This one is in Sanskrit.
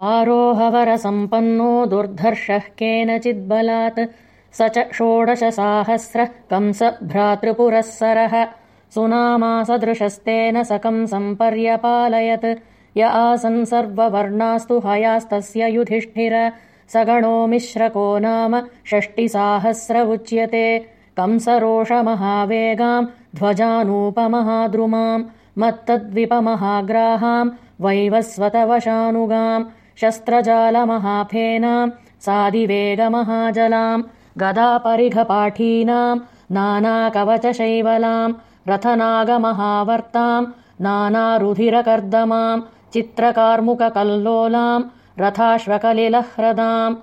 आरोहवरसम्पन्नो दुर्धर्षः केनचिद्बलात्। स च षोडशसाहस्रः कंसभ्रातृपुरःसरः सुनामासदृशस्तेन स कंसम्पर्यपालयत् य आसन् सर्ववर्णास्तु हयास्तस्य युधिष्ठिर। स गणो मिश्रको नाम षष्टिसाहस्र उच्यते। कंसरोषमहावेगाम् ध्वजानूपमहाद्रुमाम् मत्तद्विपमहाग्राहाम् वैवस्वतवशानुगाम् शस्त्रजालमहाफेनाम् सादिवेगमहाजलाम् गदापरिघपाठीनाम् नानाकवचशैवलाम् रथनागमहावर्ताम् नानारुधिरकर्दमाम् चित्रकार्मुककल्लोलाम् रथाश्वकलिलह्रदाम्